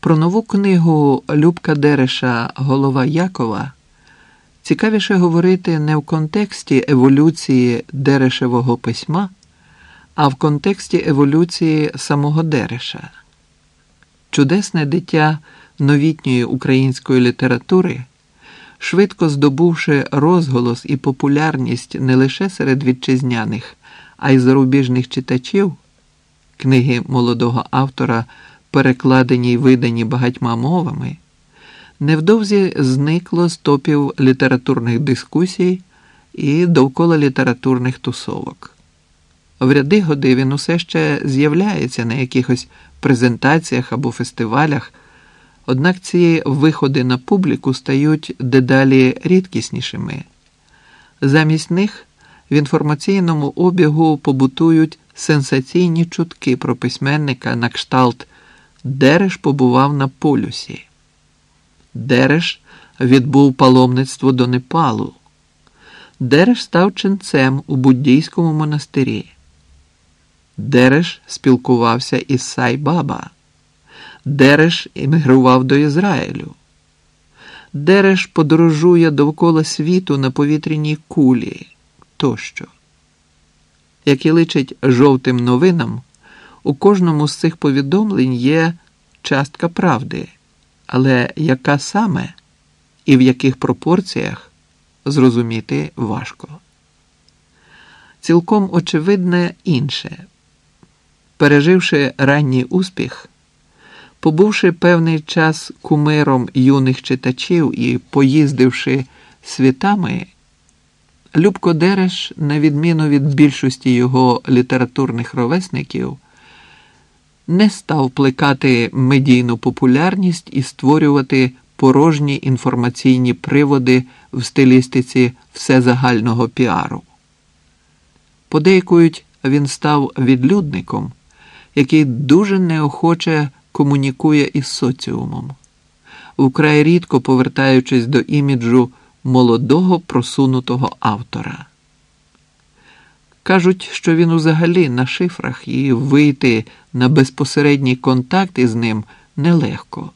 Про нову книгу Любка Дереша Голова Якова цікавіше говорити не в контексті еволюції Дерешевого письма, а в контексті еволюції самого Дереша. Чудесне дитя новітньої української літератури, швидко здобувши розголос і популярність не лише серед вітчизняних, а й зарубіжних читачів, книги молодого автора перекладені й видані багатьма мовами, невдовзі зникло з топів літературних дискусій і довкола літературних тусовок. В ряди годи він усе ще з'являється на якихось презентаціях або фестивалях, однак ці виходи на публіку стають дедалі рідкіснішими. Замість них в інформаційному обігу побутують сенсаційні чутки про письменника на кшталт Дереш побував на полюсі. Дереш відбув паломництво до Непалу. Дереш став ченцем у буддійському монастирі. Дереш спілкувався із Сайбаба. Дереш іммігрував до Ізраїлю. Дереш подорожує довкола світу на повітряній кулі тощо. Як і личить жовтим новинам, у кожному з цих повідомлень є частка правди, але яка саме і в яких пропорціях зрозуміти важко. Цілком очевидне інше. Переживши ранній успіх, побувши певний час кумиром юних читачів і поїздивши світами, Любко Дереш, на відміну від більшості його літературних ровесників, не став плекати медійну популярність і створювати порожні інформаційні приводи в стилістиці всезагального піару. Подейкують, він став відлюдником, який дуже неохоче комунікує із соціумом, вкрай рідко повертаючись до іміджу молодого просунутого автора. Кажуть, що він узагалі на шифрах і вийти на безпосередній контакт із ним нелегко,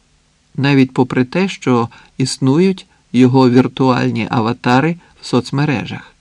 навіть попри те, що існують його віртуальні аватари в соцмережах.